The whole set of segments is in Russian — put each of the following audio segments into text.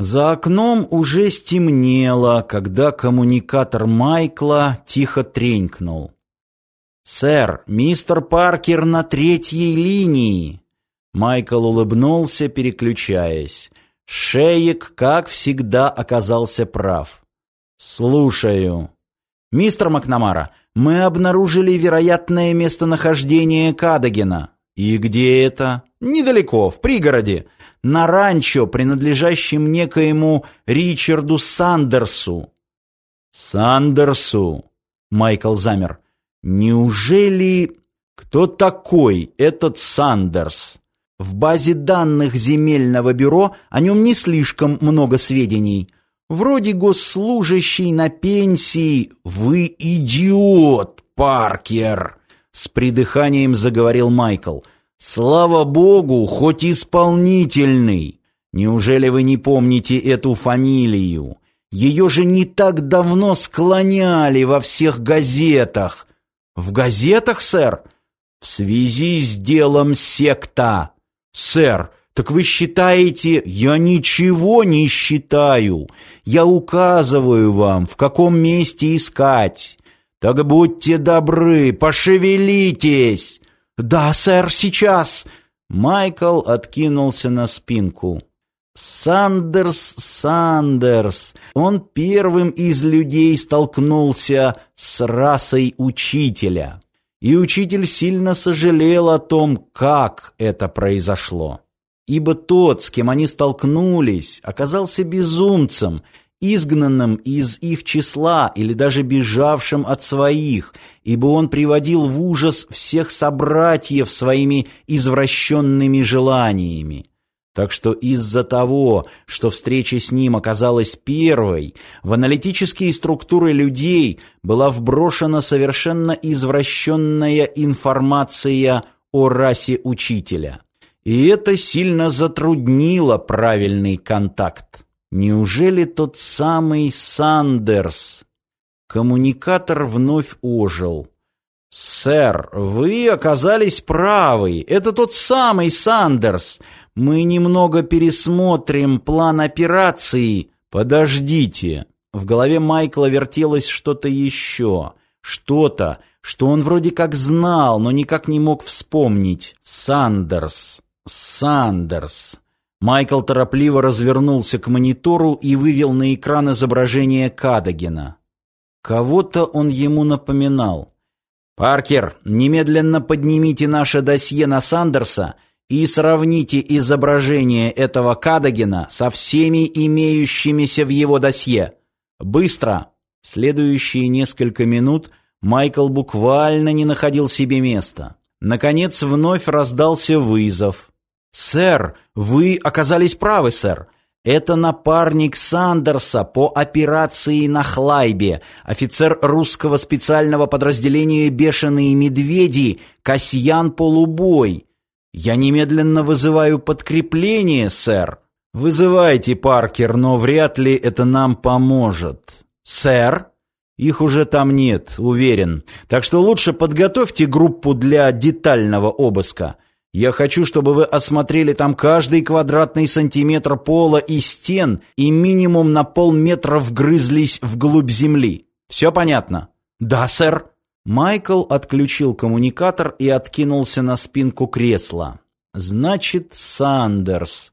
За окном уже стемнело, когда коммуникатор Майкла тихо тренькнул. «Сэр, мистер Паркер на третьей линии!» Майкл улыбнулся, переключаясь. Шеек, как всегда, оказался прав. «Слушаю». «Мистер Макнамара, мы обнаружили вероятное местонахождение Кадагена». «И где это?» «Недалеко, в пригороде. На ранчо, принадлежащем некоему Ричарду Сандерсу». «Сандерсу?» Майкл замер. «Неужели...» «Кто такой этот Сандерс?» В базе данных земельного бюро о нем не слишком много сведений. Вроде госслужащий на пенсии. Вы идиот, Паркер! С придыханием заговорил Майкл. Слава богу, хоть исполнительный. Неужели вы не помните эту фамилию? Ее же не так давно склоняли во всех газетах. В газетах, сэр? В связи с делом секта. Сэр, так вы считаете, я ничего не считаю. Я указываю вам, в каком месте искать. Так будьте добры, пошевелитесь. Да, сэр, сейчас. Майкл откинулся на спинку. Сандерс, Сандерс. Он первым из людей столкнулся с расой учителя. И учитель сильно сожалел о том, как это произошло ибо тот, с кем они столкнулись, оказался безумцем, изгнанным из их числа или даже бежавшим от своих, ибо он приводил в ужас всех собратьев своими извращенными желаниями. Так что из-за того, что встреча с ним оказалась первой, в аналитические структуры людей была вброшена совершенно извращенная информация о расе учителя. И это сильно затруднило правильный контакт. Неужели тот самый Сандерс? Коммуникатор вновь ожил. «Сэр, вы оказались правы. Это тот самый Сандерс. Мы немного пересмотрим план операции. Подождите». В голове Майкла вертелось что-то еще. Что-то, что он вроде как знал, но никак не мог вспомнить. Сандерс. Сандерс. Майкл торопливо развернулся к монитору и вывел на экран изображение Кадагена. Кого-то он ему напоминал. «Паркер, немедленно поднимите наше досье на Сандерса и сравните изображение этого Кадагена со всеми имеющимися в его досье. Быстро!» Следующие несколько минут Майкл буквально не находил себе места. Наконец вновь раздался вызов. «Сэр, вы оказались правы, сэр. Это напарник Сандерса по операции на Хлайбе, офицер русского специального подразделения «Бешеные медведи» Касьян Полубой. Я немедленно вызываю подкрепление, сэр. Вызывайте, Паркер, но вряд ли это нам поможет. Сэр? Их уже там нет, уверен. Так что лучше подготовьте группу для детального обыска. Я хочу, чтобы вы осмотрели там каждый квадратный сантиметр пола и стен и минимум на полметра вгрызлись вглубь земли. Все понятно? Да, сэр. Майкл отключил коммуникатор и откинулся на спинку кресла. Значит, Сандерс.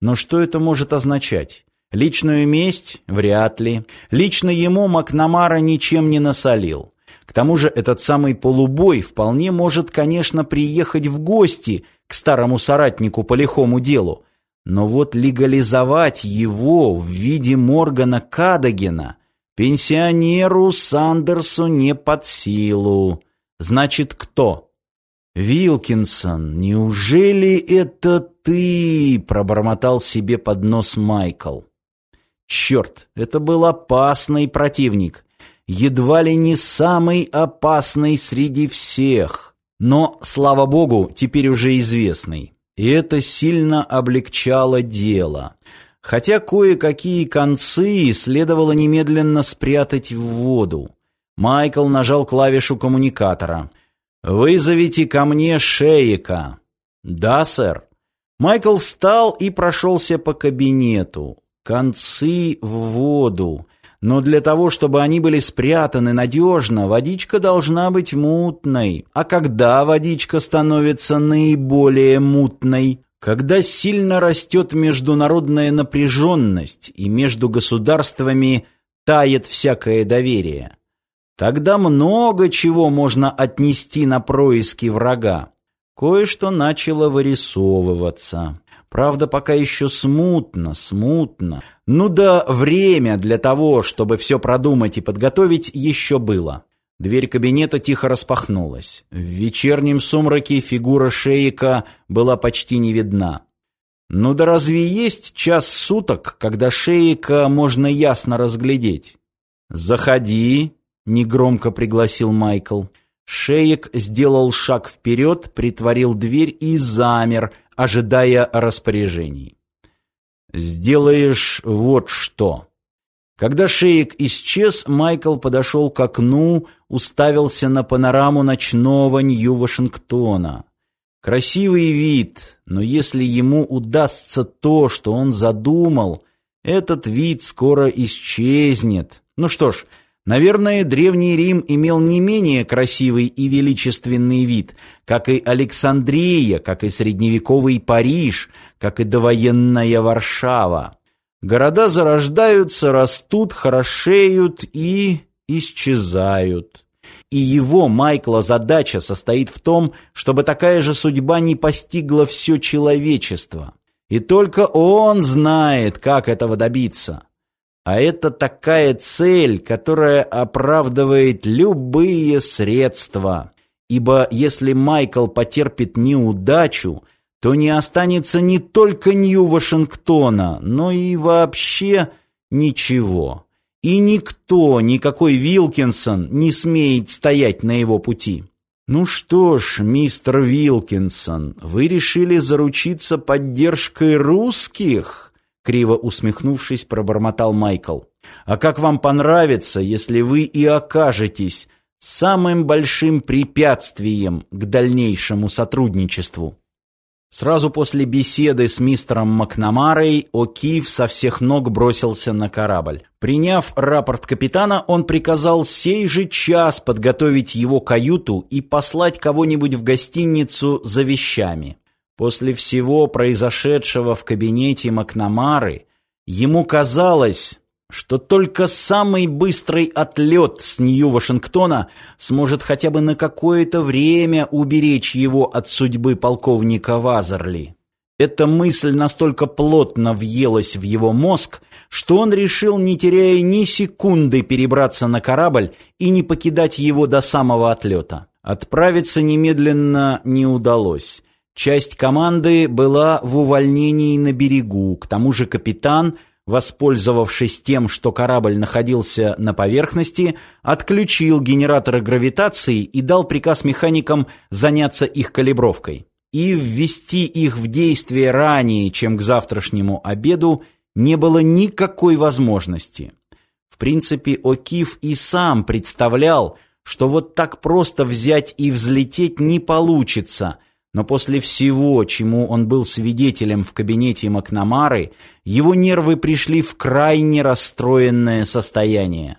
Но что это может означать? Личную месть? Вряд ли. Лично ему Макнамара ничем не насолил. К тому же этот самый полубой вполне может, конечно, приехать в гости к старому соратнику по лихому делу, но вот легализовать его в виде Моргана Кадагена пенсионеру Сандерсу не под силу. Значит, кто? «Вилкинсон, неужели это ты?» — пробормотал себе под нос Майкл. «Черт, это был опасный противник едва ли не самый опасный среди всех, но, слава богу, теперь уже известный. И это сильно облегчало дело. Хотя кое-какие концы следовало немедленно спрятать в воду. Майкл нажал клавишу коммуникатора. «Вызовите ко мне Шейка». «Да, сэр». Майкл встал и прошелся по кабинету. Концы в воду. Но для того, чтобы они были спрятаны надежно, водичка должна быть мутной. А когда водичка становится наиболее мутной? Когда сильно растет международная напряженность и между государствами тает всякое доверие. Тогда много чего можно отнести на происки врага. Кое-что начало вырисовываться. Правда, пока еще смутно, смутно. Ну да, время для того, чтобы все продумать и подготовить, еще было. Дверь кабинета тихо распахнулась. В вечернем сумраке фигура шейка была почти не видна. Ну да разве есть час суток, когда шейка можно ясно разглядеть? «Заходи», — негромко пригласил Майкл. Шеек сделал шаг вперед, притворил дверь и замер, ожидая распоряжений. «Сделаешь вот что». Когда Шеек исчез, Майкл подошел к окну, уставился на панораму ночного Нью-Вашингтона. Красивый вид, но если ему удастся то, что он задумал, этот вид скоро исчезнет. Ну что ж, Наверное, Древний Рим имел не менее красивый и величественный вид, как и Александрия, как и средневековый Париж, как и довоенная Варшава. Города зарождаются, растут, хорошеют и исчезают. И его, Майкла, задача состоит в том, чтобы такая же судьба не постигла все человечество. И только он знает, как этого добиться. А это такая цель, которая оправдывает любые средства. Ибо если Майкл потерпит неудачу, то не останется не только Нью-Вашингтона, но и вообще ничего. И никто, никакой Вилкинсон не смеет стоять на его пути. Ну что ж, мистер Вилкинсон, вы решили заручиться поддержкой русских? Криво усмехнувшись, пробормотал Майкл. «А как вам понравится, если вы и окажетесь самым большим препятствием к дальнейшему сотрудничеству?» Сразу после беседы с мистером Макнамарой О'Кив со всех ног бросился на корабль. Приняв рапорт капитана, он приказал сей же час подготовить его каюту и послать кого-нибудь в гостиницу за вещами. После всего произошедшего в кабинете Макнамары, ему казалось, что только самый быстрый отлет с Нью-Вашингтона сможет хотя бы на какое-то время уберечь его от судьбы полковника Вазерли. Эта мысль настолько плотно въелась в его мозг, что он решил, не теряя ни секунды, перебраться на корабль и не покидать его до самого отлета. Отправиться немедленно не удалось. Часть команды была в увольнении на берегу, к тому же капитан, воспользовавшись тем, что корабль находился на поверхности, отключил генераторы гравитации и дал приказ механикам заняться их калибровкой. И ввести их в действие ранее, чем к завтрашнему обеду, не было никакой возможности. В принципе, О'Кив и сам представлял, что вот так просто взять и взлететь не получится – но после всего, чему он был свидетелем в кабинете Макнамары, его нервы пришли в крайне расстроенное состояние.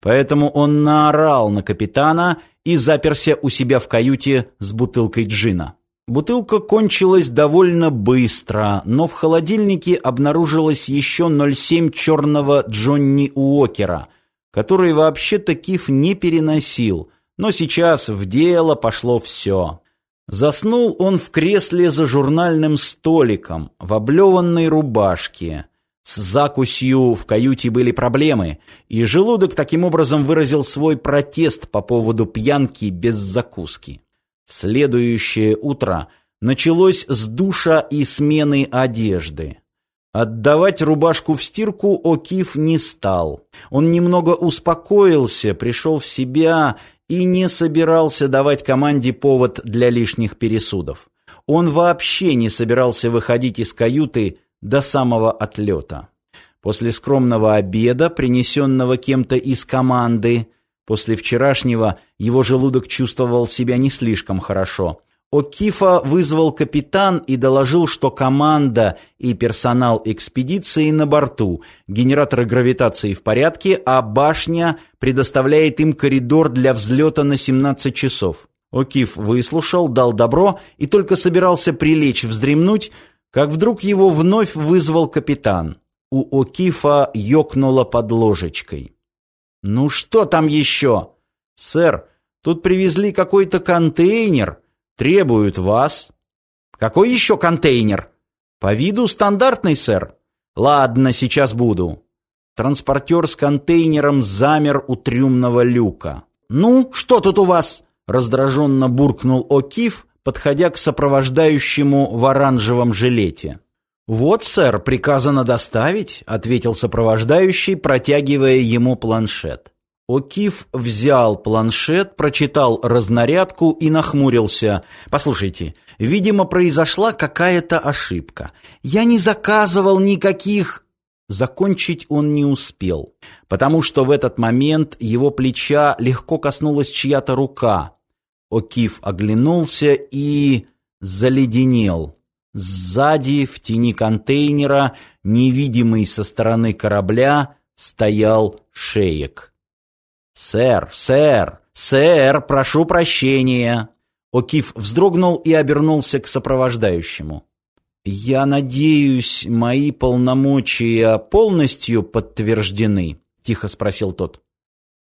Поэтому он наорал на капитана и заперся у себя в каюте с бутылкой джина. Бутылка кончилась довольно быстро, но в холодильнике обнаружилось еще 0,7 черного Джонни Уокера, который вообще-то Киф не переносил, но сейчас в дело пошло все. Заснул он в кресле за журнальным столиком, в облеванной рубашке. С закусью в каюте были проблемы, и желудок таким образом выразил свой протест по поводу пьянки без закуски. Следующее утро началось с душа и смены одежды. Отдавать рубашку в стирку Окиф не стал. Он немного успокоился, пришел в себя и не собирался давать команде повод для лишних пересудов. Он вообще не собирался выходить из каюты до самого отлета. После скромного обеда, принесенного кем-то из команды, после вчерашнего его желудок чувствовал себя не слишком хорошо. О'Кифа вызвал капитан и доложил, что команда и персонал экспедиции на борту, генераторы гравитации в порядке, а башня предоставляет им коридор для взлета на 17 часов. О'Киф выслушал, дал добро и только собирался прилечь вздремнуть, как вдруг его вновь вызвал капитан. У О'Кифа ёкнуло под ложечкой. «Ну что там еще?» «Сэр, тут привезли какой-то контейнер», Требуют вас. Какой еще контейнер? По виду стандартный, сэр. Ладно, сейчас буду. Транспортер с контейнером замер у трюмного люка. Ну, что тут у вас? Раздраженно буркнул О'Кив, подходя к сопровождающему в оранжевом жилете. «Вот, сэр, приказано доставить», — ответил сопровождающий, протягивая ему планшет. Окиф взял планшет, прочитал разнарядку и нахмурился. «Послушайте, видимо, произошла какая-то ошибка. Я не заказывал никаких...» Закончить он не успел, потому что в этот момент его плеча легко коснулась чья-то рука. Окиф оглянулся и... заледенел. Сзади, в тени контейнера, невидимый со стороны корабля, стоял шеек. «Сэр, сэр, сэр, прошу прощения!» Окиф вздрогнул и обернулся к сопровождающему. «Я надеюсь, мои полномочия полностью подтверждены?» — тихо спросил тот.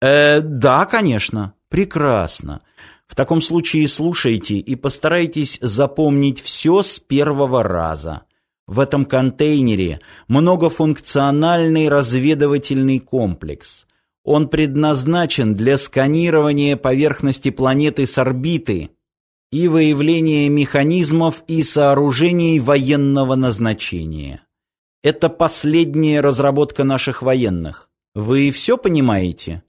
«Э, да, конечно. Прекрасно. В таком случае слушайте и постарайтесь запомнить все с первого раза. В этом контейнере многофункциональный разведывательный комплекс. Он предназначен для сканирования поверхности планеты с орбиты и выявления механизмов и сооружений военного назначения. Это последняя разработка наших военных. Вы все понимаете?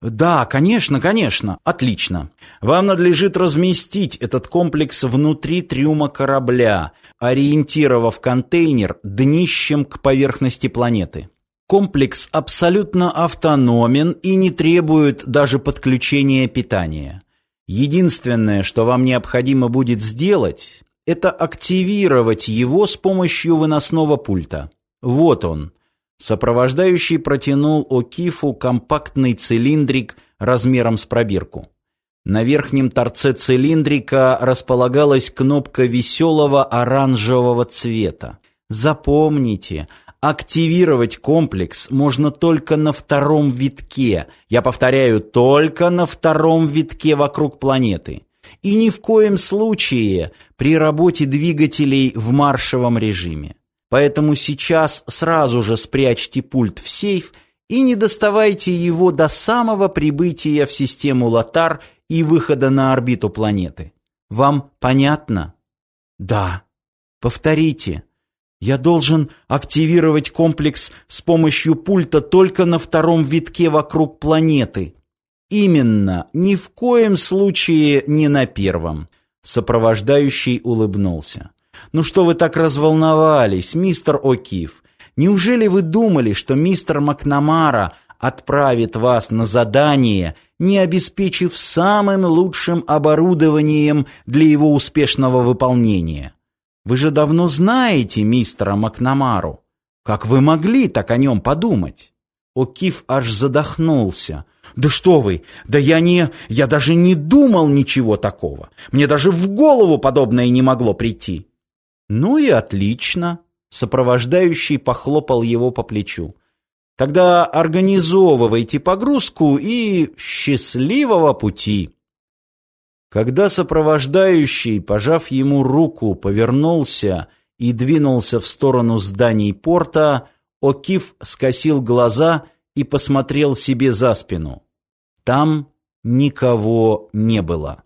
Да, конечно, конечно. Отлично. Вам надлежит разместить этот комплекс внутри трюма корабля, ориентировав контейнер днищем к поверхности планеты. Комплекс абсолютно автономен и не требует даже подключения питания. Единственное, что вам необходимо будет сделать, это активировать его с помощью выносного пульта. Вот он. Сопровождающий протянул Окифу компактный цилиндрик размером с пробирку. На верхнем торце цилиндрика располагалась кнопка веселого оранжевого цвета. Запомните – Активировать комплекс можно только на втором витке. Я повторяю, только на втором витке вокруг планеты. И ни в коем случае при работе двигателей в маршевом режиме. Поэтому сейчас сразу же спрячьте пульт в сейф и не доставайте его до самого прибытия в систему Лотар и выхода на орбиту планеты. Вам понятно? Да. Повторите. Я должен активировать комплекс с помощью пульта только на втором витке вокруг планеты. Именно, ни в коем случае не на первом. Сопровождающий улыбнулся. Ну что вы так разволновались, мистер О'Кив? Неужели вы думали, что мистер Макнамара отправит вас на задание, не обеспечив самым лучшим оборудованием для его успешного выполнения? Вы же давно знаете мистера Макнамару. Как вы могли так о нем подумать?» О'Кив аж задохнулся. «Да что вы! Да я не... Я даже не думал ничего такого. Мне даже в голову подобное не могло прийти». «Ну и отлично!» Сопровождающий похлопал его по плечу. «Тогда организовывайте погрузку и счастливого пути!» Когда сопровождающий, пожав ему руку, повернулся и двинулся в сторону зданий порта, Окиф скосил глаза и посмотрел себе за спину. Там никого не было.